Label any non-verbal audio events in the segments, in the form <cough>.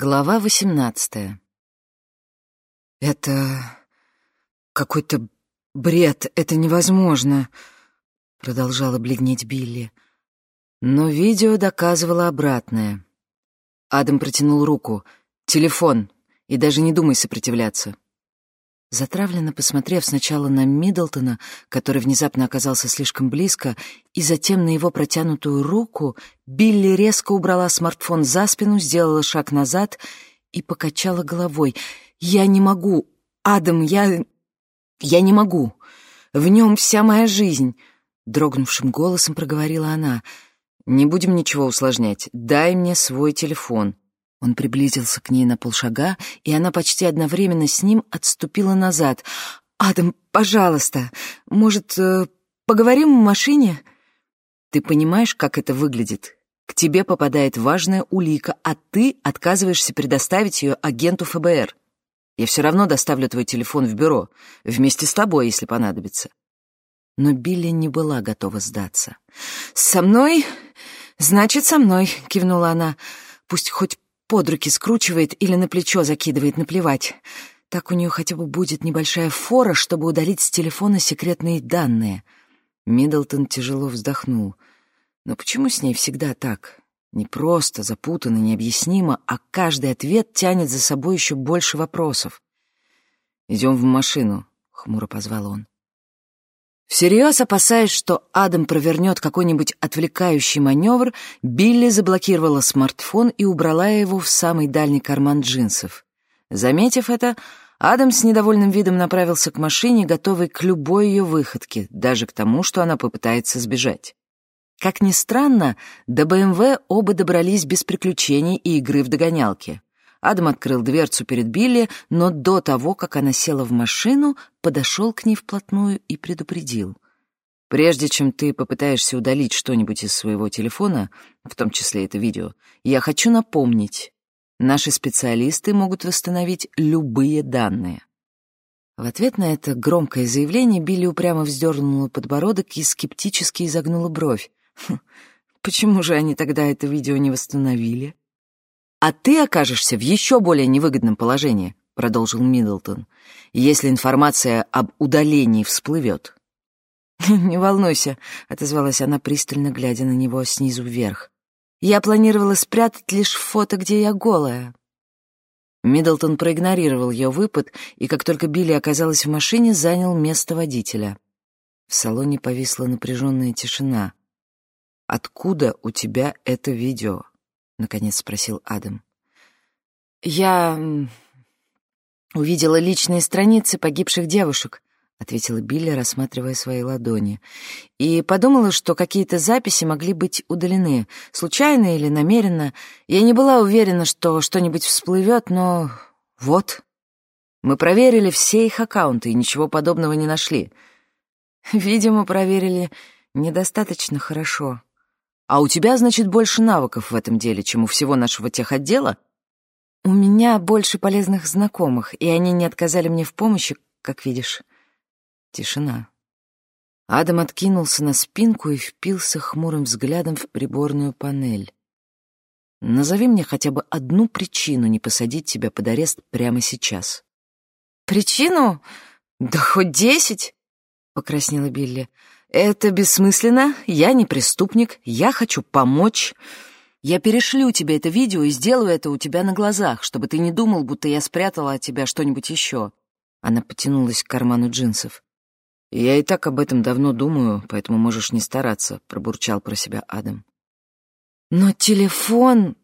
Глава восемнадцатая. «Это какой-то бред, это невозможно», — продолжала бледнеть Билли. Но видео доказывало обратное. Адам протянул руку. «Телефон, и даже не думай сопротивляться». Затравленно посмотрев сначала на Миддлтона, который внезапно оказался слишком близко, и затем на его протянутую руку, Билли резко убрала смартфон за спину, сделала шаг назад и покачала головой. «Я не могу! Адам, я... я не могу! В нем вся моя жизнь!» Дрогнувшим голосом проговорила она. «Не будем ничего усложнять. Дай мне свой телефон». Он приблизился к ней на полшага, и она почти одновременно с ним отступила назад. «Адам, пожалуйста, может, э, поговорим в машине?» «Ты понимаешь, как это выглядит? К тебе попадает важная улика, а ты отказываешься предоставить ее агенту ФБР. Я все равно доставлю твой телефон в бюро, вместе с тобой, если понадобится». Но Билли не была готова сдаться. «Со мной? Значит, со мной», — кивнула она. «Пусть хоть под руки скручивает или на плечо закидывает, наплевать. Так у нее хотя бы будет небольшая фора, чтобы удалить с телефона секретные данные. Миддлтон тяжело вздохнул. Но почему с ней всегда так? Не просто, запутанно, необъяснимо, а каждый ответ тянет за собой еще больше вопросов. «Идем в машину», — хмуро позвал он. Всерьез опасаясь, что Адам провернет какой-нибудь отвлекающий маневр, Билли заблокировала смартфон и убрала его в самый дальний карман джинсов. Заметив это, Адам с недовольным видом направился к машине, готовый к любой ее выходке, даже к тому, что она попытается сбежать. Как ни странно, до БМВ оба добрались без приключений и игры в догонялки. Адам открыл дверцу перед Билли, но до того, как она села в машину, подошел к ней вплотную и предупредил. «Прежде чем ты попытаешься удалить что-нибудь из своего телефона, в том числе это видео, я хочу напомнить, наши специалисты могут восстановить любые данные». В ответ на это громкое заявление Билли упрямо вздернула подбородок и скептически изогнула бровь. «Хм, «Почему же они тогда это видео не восстановили?» «А ты окажешься в еще более невыгодном положении», — продолжил Миддлтон, «если информация об удалении всплывет». «Не волнуйся», — отозвалась она, пристально глядя на него снизу вверх. «Я планировала спрятать лишь фото, где я голая». Миддлтон проигнорировал ее выпад, и как только Билли оказалась в машине, занял место водителя. В салоне повисла напряженная тишина. «Откуда у тебя это видео?» — наконец спросил Адам. «Я увидела личные страницы погибших девушек», — ответила Билли, рассматривая свои ладони. «И подумала, что какие-то записи могли быть удалены, случайно или намеренно. Я не была уверена, что что-нибудь всплывет, но вот. Мы проверили все их аккаунты и ничего подобного не нашли. Видимо, проверили недостаточно хорошо». А у тебя, значит, больше навыков в этом деле, чем у всего нашего техотдела? У меня больше полезных знакомых, и они не отказали мне в помощи, как видишь. Тишина. Адам откинулся на спинку и впился хмурым взглядом в приборную панель. «Назови мне хотя бы одну причину не посадить тебя под арест прямо сейчас». «Причину? Да хоть десять!» — покраснела Билли. «Это бессмысленно, я не преступник, я хочу помочь. Я перешлю тебе это видео и сделаю это у тебя на глазах, чтобы ты не думал, будто я спрятала от тебя что-нибудь еще». Она потянулась к карману джинсов. «Я и так об этом давно думаю, поэтому можешь не стараться», — пробурчал про себя Адам. «Но телефон...»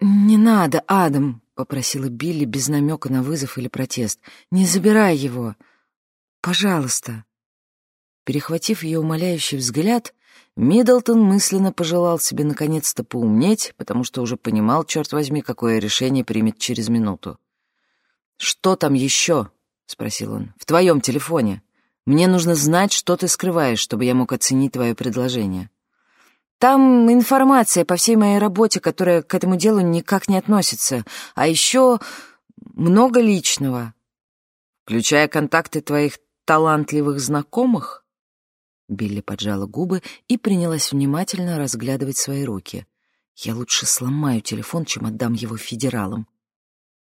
«Не надо, Адам», — попросила Билли без намека на вызов или протест. «Не забирай его. Пожалуйста». Перехватив ее умоляющий взгляд, Миддлтон мысленно пожелал себе наконец-то поумнеть, потому что уже понимал, черт возьми, какое решение примет через минуту. «Что там еще?» — спросил он. «В твоем телефоне. Мне нужно знать, что ты скрываешь, чтобы я мог оценить твое предложение». «Там информация по всей моей работе, которая к этому делу никак не относится. А еще много личного». «Включая контакты твоих талантливых знакомых?» Билли поджала губы и принялась внимательно разглядывать свои руки. Я лучше сломаю телефон, чем отдам его федералам.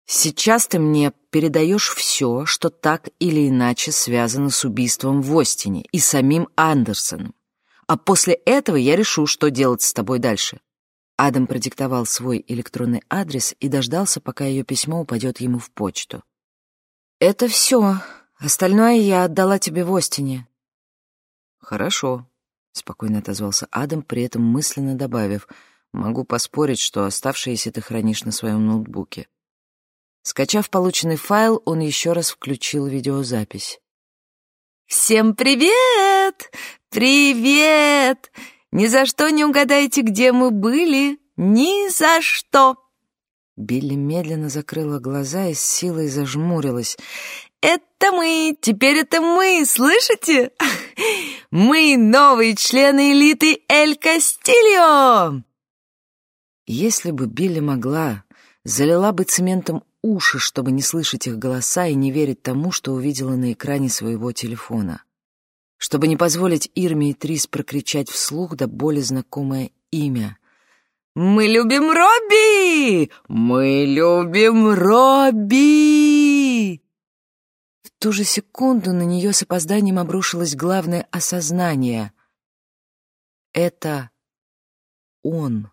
Сейчас ты мне передаешь все, что так или иначе связано с убийством в Остине и самим Андерсоном. А после этого я решу, что делать с тобой дальше. Адам продиктовал свой электронный адрес и дождался, пока ее письмо упадет ему в почту. «Это все. Остальное я отдала тебе в Остине». «Хорошо», — спокойно отозвался Адам, при этом мысленно добавив, «могу поспорить, что оставшиеся ты хранишь на своем ноутбуке». Скачав полученный файл, он еще раз включил видеозапись. «Всем привет! Привет! Ни за что не угадаете, где мы были? Ни за что!» Билли медленно закрыла глаза и с силой зажмурилась. «Это мы! Теперь это мы! Слышите? Мы новые члены элиты Эль Кастильо!» Если бы Билли могла, залила бы цементом уши, чтобы не слышать их голоса и не верить тому, что увидела на экране своего телефона. Чтобы не позволить Ирме и Трис прокричать вслух до боли знакомое имя. «Мы любим Робби! Мы любим Робби!» Ту же секунду на нее с опозданием обрушилось главное осознание. Это он.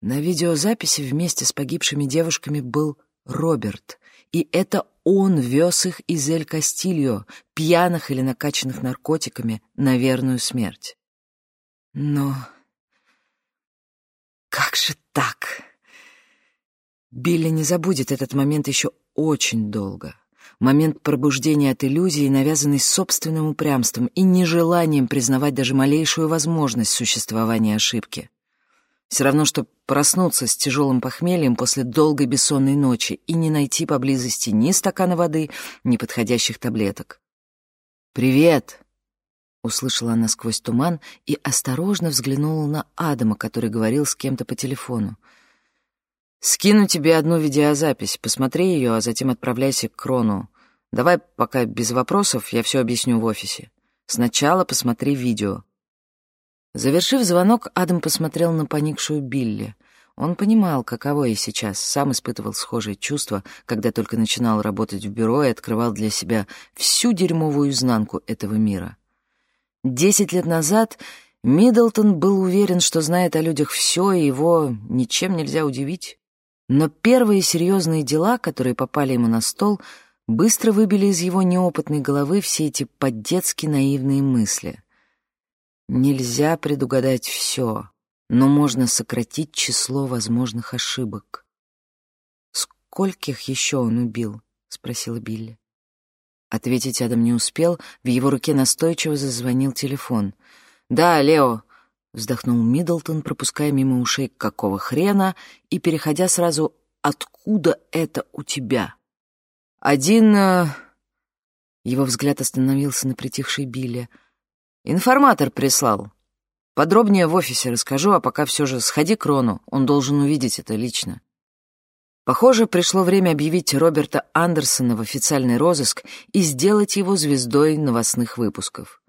На видеозаписи вместе с погибшими девушками был Роберт, и это он вез их из Эль-Кастильо, пьяных или накачанных наркотиками, на верную смерть. Но как же так? Билли не забудет этот момент еще очень долго. Момент пробуждения от иллюзии, навязанный собственным упрямством и нежеланием признавать даже малейшую возможность существования ошибки. Все равно, что проснуться с тяжелым похмельем после долгой бессонной ночи и не найти поблизости ни стакана воды, ни подходящих таблеток. «Привет!» — услышала она сквозь туман и осторожно взглянула на Адама, который говорил с кем-то по телефону. «Скину тебе одну видеозапись, посмотри ее, а затем отправляйся к Крону. Давай пока без вопросов, я все объясню в офисе. Сначала посмотри видео». Завершив звонок, Адам посмотрел на поникшую Билли. Он понимал, каково ей сейчас, сам испытывал схожие чувства, когда только начинал работать в бюро и открывал для себя всю дерьмовую изнанку этого мира. Десять лет назад Миддлтон был уверен, что знает о людях все, и его ничем нельзя удивить. Но первые серьезные дела, которые попали ему на стол, быстро выбили из его неопытной головы все эти по-детски наивные мысли. Нельзя предугадать все, но можно сократить число возможных ошибок. «Скольких еще он убил?» — спросила Билли. Ответить Адам не успел, в его руке настойчиво зазвонил телефон. «Да, Лео», — вздохнул Миддлтон, пропуская мимо ушей «какого хрена» и переходя сразу «откуда это у тебя?» «Один...» э, Его взгляд остановился на притихшей Билли — Информатор прислал. Подробнее в офисе расскажу, а пока все же сходи к Рону, он должен увидеть это лично. Похоже, пришло время объявить Роберта Андерсона в официальный розыск и сделать его звездой новостных выпусков.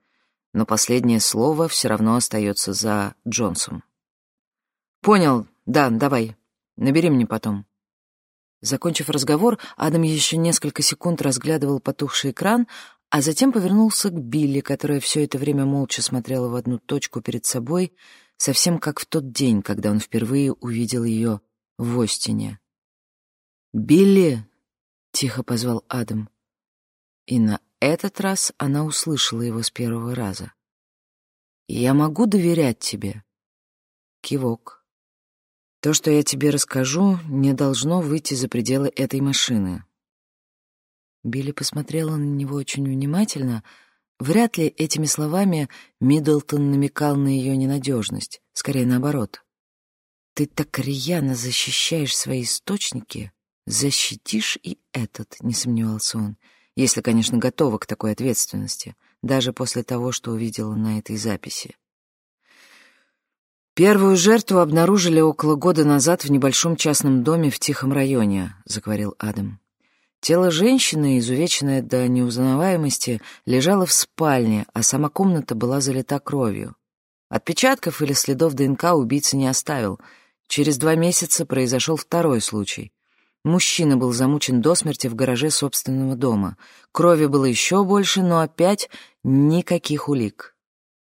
Но последнее слово все равно остается за Джонсом. «Понял, да, давай. Набери мне потом». Закончив разговор, Адам еще несколько секунд разглядывал потухший экран, а затем повернулся к Билли, которая все это время молча смотрела в одну точку перед собой, совсем как в тот день, когда он впервые увидел ее в Остине. «Билли!» — тихо позвал Адам. И на этот раз она услышала его с первого раза. «Я могу доверять тебе?» Кивок. «То, что я тебе расскажу, не должно выйти за пределы этой машины. Билли посмотрела на него очень внимательно. Вряд ли этими словами Миддлтон намекал на ее ненадежность, скорее наоборот. «Ты так рьяно защищаешь свои источники, защитишь и этот», — не сомневался он, если, конечно, готова к такой ответственности, даже после того, что увидела на этой записи. «Первую жертву обнаружили около года назад в небольшом частном доме в Тихом районе», — заговорил Адам. Тело женщины, изувеченное до неузнаваемости, лежало в спальне, а сама комната была залита кровью. Отпечатков или следов ДНК убийца не оставил. Через два месяца произошел второй случай. Мужчина был замучен до смерти в гараже собственного дома. Крови было еще больше, но опять никаких улик.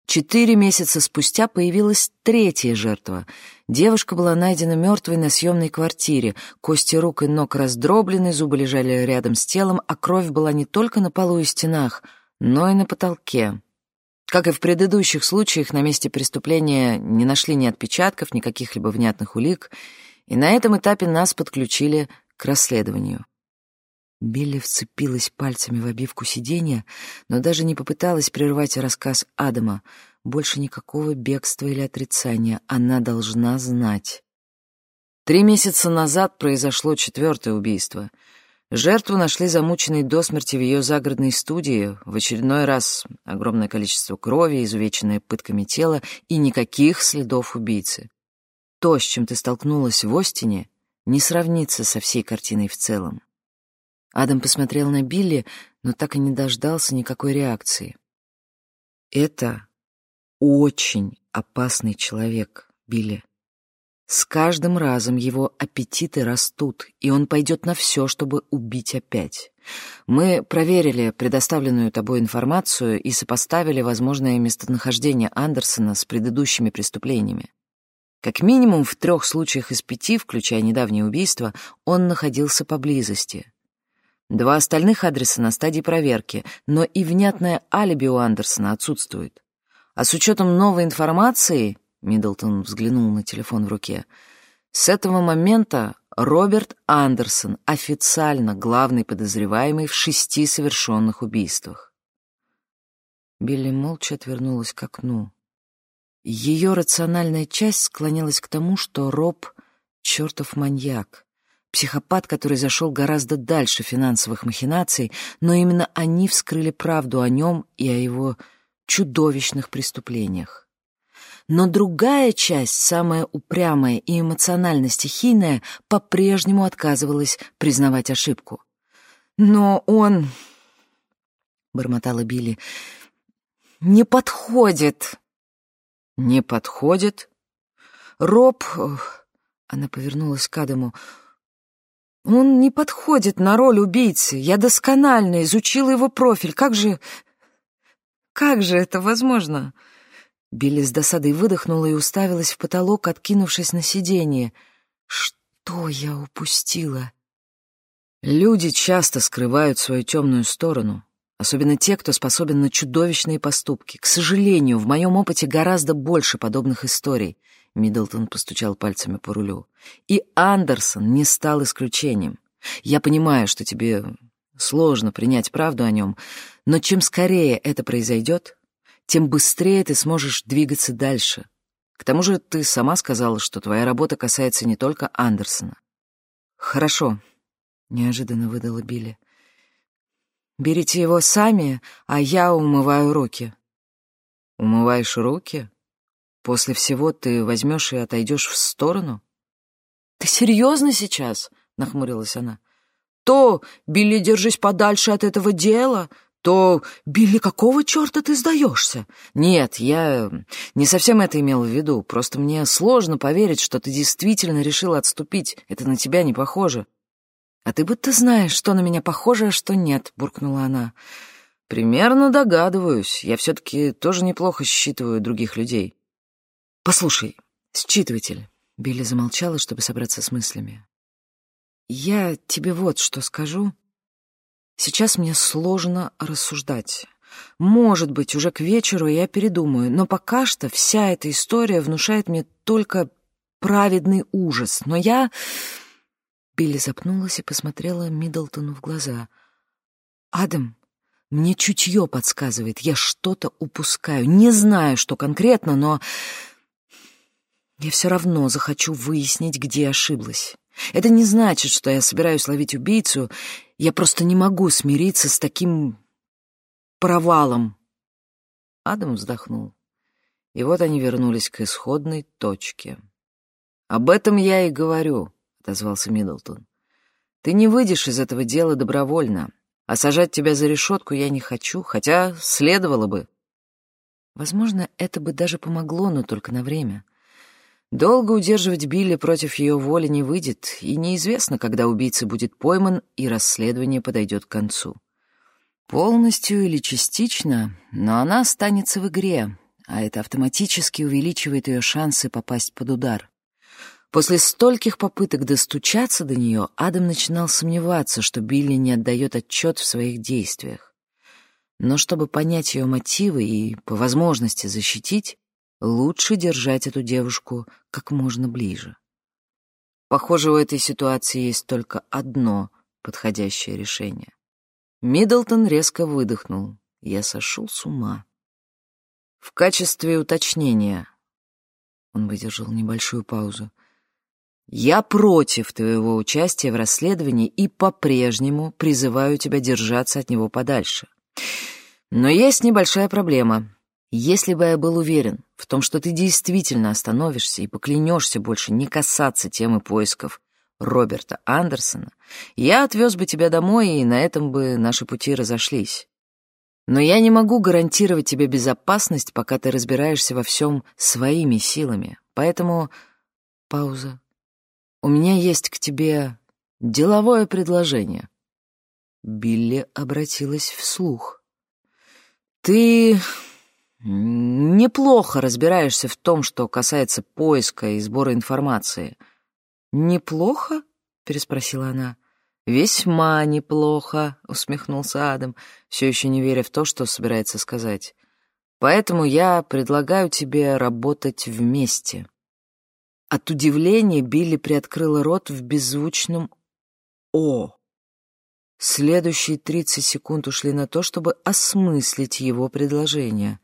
Четыре месяца спустя появилась третья жертва. Девушка была найдена мертвой на съемной квартире. Кости рук и ног раздроблены, зубы лежали рядом с телом, а кровь была не только на полу и стенах, но и на потолке. Как и в предыдущих случаях, на месте преступления не нашли ни отпечатков, ни каких-либо внятных улик, и на этом этапе нас подключили к расследованию. Билли вцепилась пальцами в обивку сиденья, но даже не попыталась прервать рассказ Адама. Больше никакого бегства или отрицания. Она должна знать. Три месяца назад произошло четвертое убийство. Жертву нашли замученной до смерти в ее загородной студии. В очередной раз огромное количество крови, изувеченное пытками тела и никаких следов убийцы. То, с чем ты столкнулась в Остине, не сравнится со всей картиной в целом. Адам посмотрел на Билли, но так и не дождался никакой реакции. «Это очень опасный человек, Билли. С каждым разом его аппетиты растут, и он пойдет на все, чтобы убить опять. Мы проверили предоставленную тобой информацию и сопоставили возможное местонахождение Андерсона с предыдущими преступлениями. Как минимум в трех случаях из пяти, включая недавнее убийство, он находился поблизости. Два остальных адреса на стадии проверки, но и внятное алиби у Андерсона отсутствует. А с учетом новой информации, Миддлтон взглянул на телефон в руке, с этого момента Роберт Андерсон официально главный подозреваемый в шести совершенных убийствах. Билли молча отвернулась к окну. Ее рациональная часть склонялась к тому, что Роб — чертов маньяк. Психопат, который зашел гораздо дальше финансовых махинаций, но именно они вскрыли правду о нем и о его чудовищных преступлениях. Но другая часть, самая упрямая и эмоционально стихийная, по-прежнему отказывалась признавать ошибку. «Но он...» — бормотала Билли. «Не подходит». «Не подходит?» «Роб...» — она повернулась к Адаму. Он не подходит на роль убийцы. Я досконально изучила его профиль. Как же... Как же это возможно?» Билли с досадой выдохнула и уставилась в потолок, откинувшись на сиденье. «Что я упустила?» Люди часто скрывают свою темную сторону, особенно те, кто способен на чудовищные поступки. К сожалению, в моем опыте гораздо больше подобных историй — Миддлтон постучал пальцами по рулю. И Андерсон не стал исключением. Я понимаю, что тебе сложно принять правду о нем, но чем скорее это произойдет, тем быстрее ты сможешь двигаться дальше. К тому же ты сама сказала, что твоя работа касается не только Андерсона. Хорошо, неожиданно выдала Билли. Берите его сами, а я умываю руки. Умываешь руки? После всего ты возьмешь и отойдешь в сторону? Ты серьезно сейчас? Нахмурилась она. То, Билли, держись подальше от этого дела, то, Билли, какого черта ты сдаешься? Нет, я не совсем это имел в виду. Просто мне сложно поверить, что ты действительно решила отступить. Это на тебя не похоже. А ты будто знаешь, что на меня похоже, а что нет, буркнула она. Примерно догадываюсь. Я все-таки тоже неплохо считываю других людей. «Послушай, считыватель», — Билли замолчала, чтобы собраться с мыслями. «Я тебе вот что скажу. Сейчас мне сложно рассуждать. Может быть, уже к вечеру я передумаю, но пока что вся эта история внушает мне только праведный ужас. Но я...» Билли запнулась и посмотрела Миддлтону в глаза. «Адам, мне чутье подсказывает, я что-то упускаю. Не знаю, что конкретно, но я все равно захочу выяснить, где ошиблась. Это не значит, что я собираюсь ловить убийцу. Я просто не могу смириться с таким провалом. Адам вздохнул. И вот они вернулись к исходной точке. «Об этом я и говорю», — отозвался Миддлтон. «Ты не выйдешь из этого дела добровольно, а сажать тебя за решетку я не хочу, хотя следовало бы. Возможно, это бы даже помогло, но только на время. Долго удерживать Билли против ее воли не выйдет, и неизвестно, когда убийца будет пойман и расследование подойдет к концу. Полностью или частично, но она останется в игре, а это автоматически увеличивает ее шансы попасть под удар. После стольких попыток достучаться до нее, Адам начинал сомневаться, что Билли не отдает отчет в своих действиях. Но чтобы понять ее мотивы и, по возможности, защитить, лучше держать эту девушку как можно ближе. Похоже, у этой ситуации есть только одно подходящее решение. Миддлтон резко выдохнул. Я сошел с ума. В качестве уточнения он выдержал небольшую паузу. «Я против твоего участия в расследовании и по-прежнему призываю тебя держаться от него подальше. Но есть небольшая проблема. Если бы я был уверен в том, что ты действительно остановишься и поклянешься больше не касаться темы поисков Роберта Андерсона, я отвез бы тебя домой, и на этом бы наши пути разошлись. Но я не могу гарантировать тебе безопасность, пока ты разбираешься во всем своими силами. Поэтому... Пауза. У меня есть к тебе деловое предложение. Билли обратилась вслух. Ты неплохо разбираешься в том, что касается поиска и сбора информации — «Неплохо?» — переспросила она. «Весьма неплохо», — усмехнулся Адам, все еще не веря в то, что собирается сказать. «Поэтому я предлагаю тебе работать вместе». От удивления Билли приоткрыла рот в беззвучном «О». Следующие тридцать секунд ушли на то, чтобы осмыслить его предложение.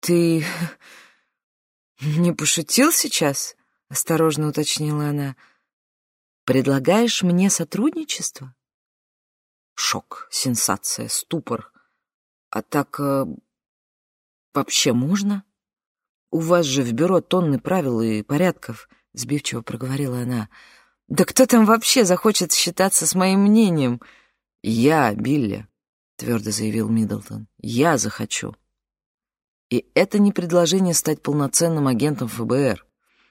«Ты не пошутил сейчас?» осторожно уточнила она. Предлагаешь мне сотрудничество? Шок, сенсация, ступор. А так э, вообще можно? У вас же в бюро тонны правил и порядков, сбивчиво проговорила она. Да кто там вообще захочет считаться с моим мнением? Я, Билли, твердо заявил Миддлтон. Я захочу. И это не предложение стать полноценным агентом ФБР.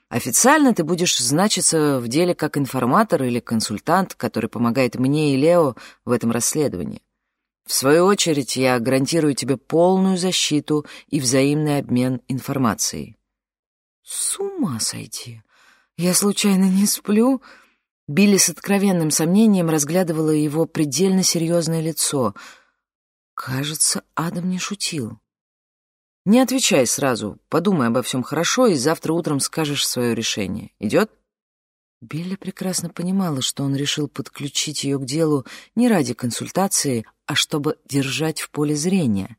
Официально ты будешь значиться в деле как информатор или консультант, который помогает мне и Лео в этом расследовании. В свою очередь, я гарантирую тебе полную защиту и взаимный обмен информацией. С ума сойти! Я случайно не сплю? Билли с откровенным сомнением разглядывала его предельно серьезное лицо. Кажется, Адам не шутил. Не отвечай сразу, подумай обо всем хорошо, и завтра утром скажешь свое решение. Идет?» Билли прекрасно понимала, что он решил подключить ее к делу не ради консультации, а чтобы держать в поле зрения.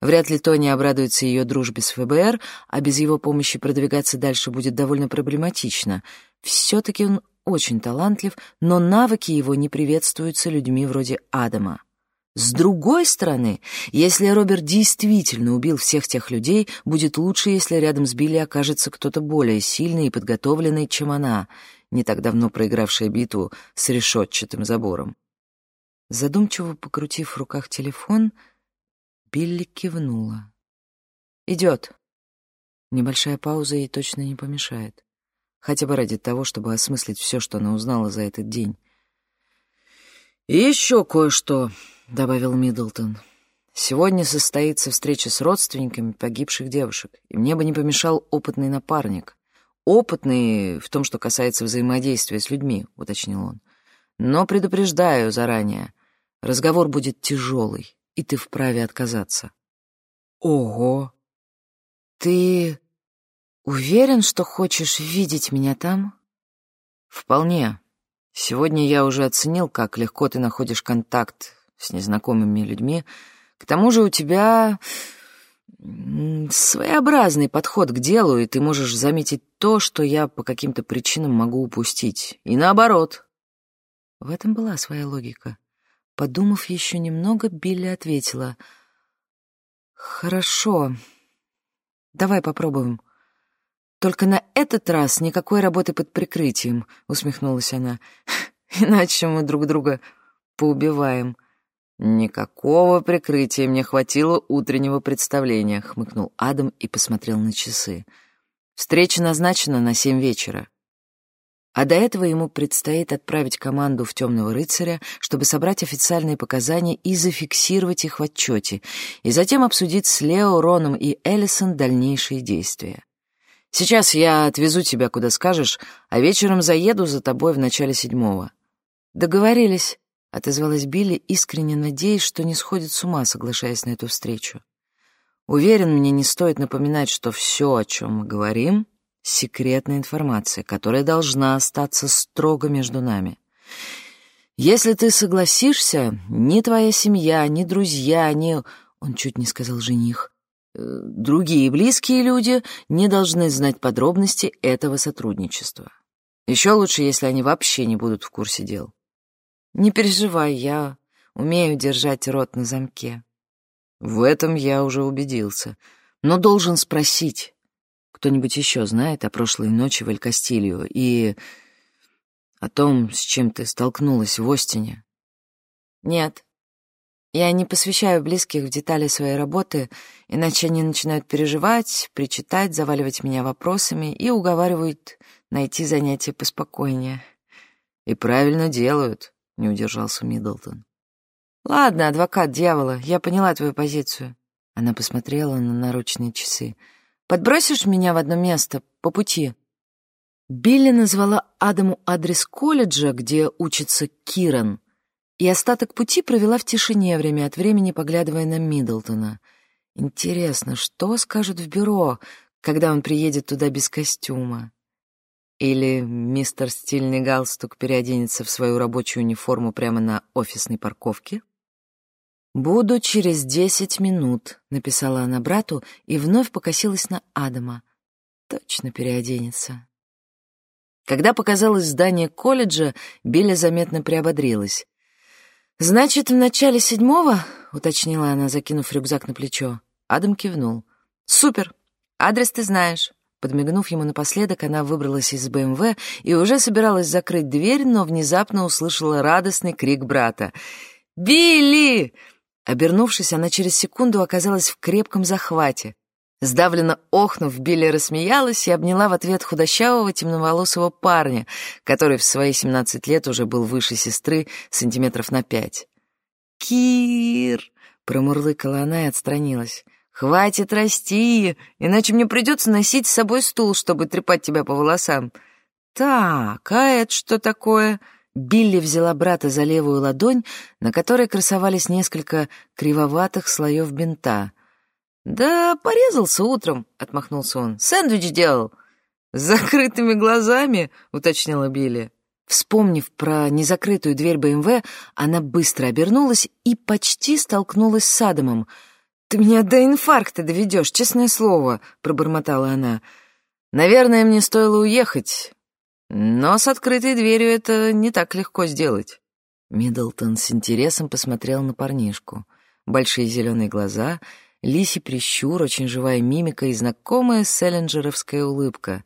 Вряд ли Тони обрадуется ее дружбе с ФБР, а без его помощи продвигаться дальше будет довольно проблематично. Все-таки он очень талантлив, но навыки его не приветствуются людьми вроде Адама. С другой стороны, если Роберт действительно убил всех тех людей, будет лучше, если рядом с Билли окажется кто-то более сильный и подготовленный, чем она, не так давно проигравшая битву с решетчатым забором. Задумчиво покрутив в руках телефон, Билли кивнула. «Идет». Небольшая пауза ей точно не помешает. Хотя бы ради того, чтобы осмыслить все, что она узнала за этот день. «И еще кое-что», — добавил Миддлтон. «Сегодня состоится встреча с родственниками погибших девушек, и мне бы не помешал опытный напарник. Опытный в том, что касается взаимодействия с людьми», — уточнил он. «Но предупреждаю заранее, разговор будет тяжелый, и ты вправе отказаться». «Ого! Ты уверен, что хочешь видеть меня там?» «Вполне. Сегодня я уже оценил, как легко ты находишь контакт с незнакомыми людьми. К тому же у тебя своеобразный подход к делу, и ты можешь заметить то, что я по каким-то причинам могу упустить. И наоборот. В этом была своя логика. Подумав еще немного, Билли ответила. «Хорошо. Давай попробуем». «Только на этот раз никакой работы под прикрытием», — усмехнулась она. <laughs> «Иначе мы друг друга поубиваем». «Никакого прикрытия мне хватило утреннего представления», — хмыкнул Адам и посмотрел на часы. «Встреча назначена на семь вечера. А до этого ему предстоит отправить команду в «Темного рыцаря», чтобы собрать официальные показания и зафиксировать их в отчете, и затем обсудить с Лео, Роном и Эллисон дальнейшие действия. «Сейчас я отвезу тебя, куда скажешь, а вечером заеду за тобой в начале седьмого». «Договорились», — отозвалась Билли, искренне надеясь, что не сходит с ума, соглашаясь на эту встречу. «Уверен, мне не стоит напоминать, что все, о чем мы говорим, — секретная информация, которая должна остаться строго между нами. Если ты согласишься, ни твоя семья, ни друзья, ни...» Он чуть не сказал «жених». Э, «Другие близкие люди не должны знать подробности этого сотрудничества. Еще лучше, если они вообще не будут в курсе дел. Не переживай, я умею держать рот на замке. В этом я уже убедился. Но должен спросить, кто-нибудь еще знает о прошлой ночи в Эль-Кастилью и о том, с чем ты столкнулась в Остине? Нет. Я не посвящаю близких в детали своей работы, иначе они начинают переживать, причитать, заваливать меня вопросами и уговаривают найти занятие поспокойнее. И правильно делают не удержался Миддлтон. «Ладно, адвокат дьявола, я поняла твою позицию». Она посмотрела на наручные часы. «Подбросишь меня в одно место по пути?» Билли назвала Адаму адрес колледжа, где учится Киран, и остаток пути провела в тишине, время от времени поглядывая на Миддлтона. Интересно, что скажут в бюро, когда он приедет туда без костюма? Или мистер Стильный Галстук переоденется в свою рабочую униформу прямо на офисной парковке? «Буду через десять минут», — написала она брату и вновь покосилась на Адама. «Точно переоденется». Когда показалось здание колледжа, Билли заметно приободрилась. «Значит, в начале седьмого?» — уточнила она, закинув рюкзак на плечо. Адам кивнул. «Супер! Адрес ты знаешь. Подмигнув ему напоследок, она выбралась из БМВ и уже собиралась закрыть дверь, но внезапно услышала радостный крик брата. «Билли!» Обернувшись, она через секунду оказалась в крепком захвате. Сдавленно охнув, Билли рассмеялась и обняла в ответ худощавого темноволосого парня, который в свои семнадцать лет уже был выше сестры сантиметров на пять. «Кир!» — промурлыкала она и отстранилась. «Хватит расти, иначе мне придется носить с собой стул, чтобы трепать тебя по волосам». «Так, а это что такое?» Билли взяла брата за левую ладонь, на которой красовались несколько кривоватых слоев бинта. «Да порезался утром», — отмахнулся он. «Сэндвич делал». «С закрытыми глазами», — уточнила Билли. Вспомнив про незакрытую дверь БМВ, она быстро обернулась и почти столкнулась с Адамом — «Ты меня до инфаркта доведешь, честное слово», — пробормотала она. «Наверное, мне стоило уехать, но с открытой дверью это не так легко сделать». Миддлтон с интересом посмотрел на парнишку. Большие зеленые глаза, лисий прищур, очень живая мимика и знакомая селлинджеровская улыбка.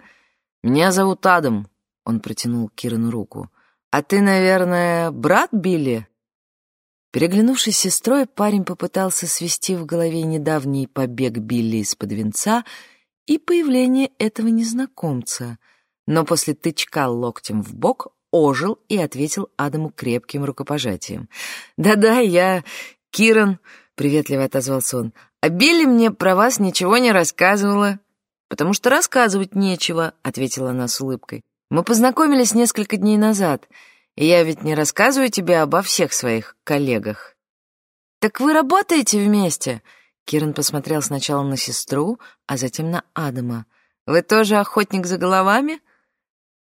«Меня зовут Адам», — он протянул Кирану руку. «А ты, наверное, брат Билли?» Переглянувшись сестрой, парень попытался свести в голове недавний побег Билли из-под венца и появление этого незнакомца, но после тычка локтем в бок ожил и ответил Адаму крепким рукопожатием. «Да-да, я Киран», — приветливо отозвался он, «а Билли мне про вас ничего не рассказывала». «Потому что рассказывать нечего», — ответила она с улыбкой. «Мы познакомились несколько дней назад». Я ведь не рассказываю тебе обо всех своих коллегах. Так вы работаете вместе? Киран посмотрел сначала на сестру, а затем на Адама. Вы тоже охотник за головами?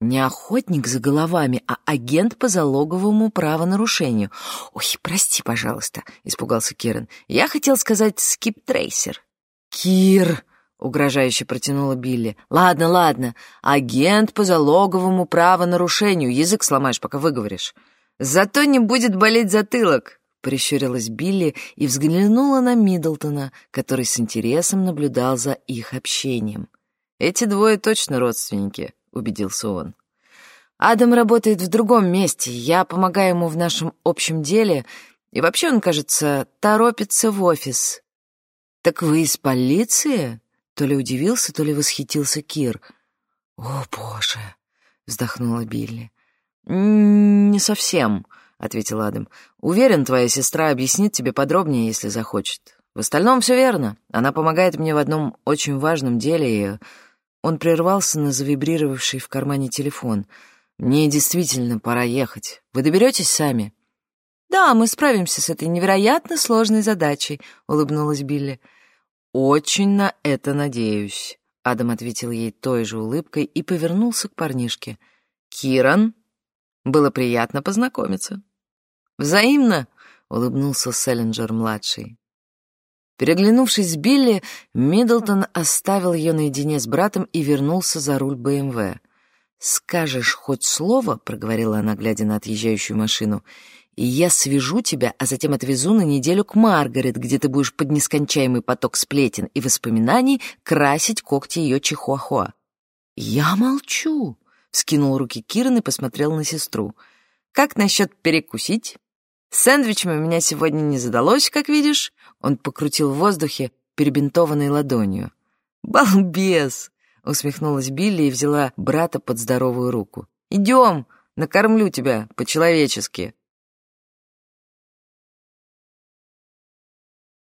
Не охотник за головами, а агент по залоговому правонарушению. Ой, прости, пожалуйста, испугался Киран. Я хотел сказать скип-трейсер. Кир, угрожающе протянула Билли. «Ладно, ладно. Агент по залоговому правонарушению. Язык сломаешь, пока выговоришь. Зато не будет болеть затылок», — прищурилась Билли и взглянула на Миддлтона, который с интересом наблюдал за их общением. «Эти двое точно родственники», — убедился он. «Адам работает в другом месте. Я помогаю ему в нашем общем деле. И вообще он, кажется, торопится в офис. «Так вы из полиции?» То ли удивился, то ли восхитился Кир. «О, боже!» — вздохнула Билли. «Не совсем», — ответил Адам. «Уверен, твоя сестра объяснит тебе подробнее, если захочет. В остальном все верно. Она помогает мне в одном очень важном деле, и...» Он прервался на завибрировавший в кармане телефон. «Мне действительно пора ехать. Вы доберетесь сами?» «Да, мы справимся с этой невероятно сложной задачей», — улыбнулась Билли. «Очень на это надеюсь», — Адам ответил ей той же улыбкой и повернулся к парнишке. «Киран, было приятно познакомиться». «Взаимно», — улыбнулся Селлинджер-младший. Переглянувшись с Билли, Миддлтон оставил ее наедине с братом и вернулся за руль БМВ. «Скажешь хоть слово», — проговорила она, глядя на отъезжающую машину, — и я свяжу тебя, а затем отвезу на неделю к Маргарет, где ты будешь под нескончаемый поток сплетен и воспоминаний красить когти ее чихуахуа». «Я молчу», — вскинул руки Киран и посмотрел на сестру. «Как насчет перекусить?» «Сэндвичем у меня сегодня не задалось, как видишь». Он покрутил в воздухе перебинтованной ладонью. «Балбес!» — усмехнулась Билли и взяла брата под здоровую руку. «Идем, накормлю тебя по-человечески».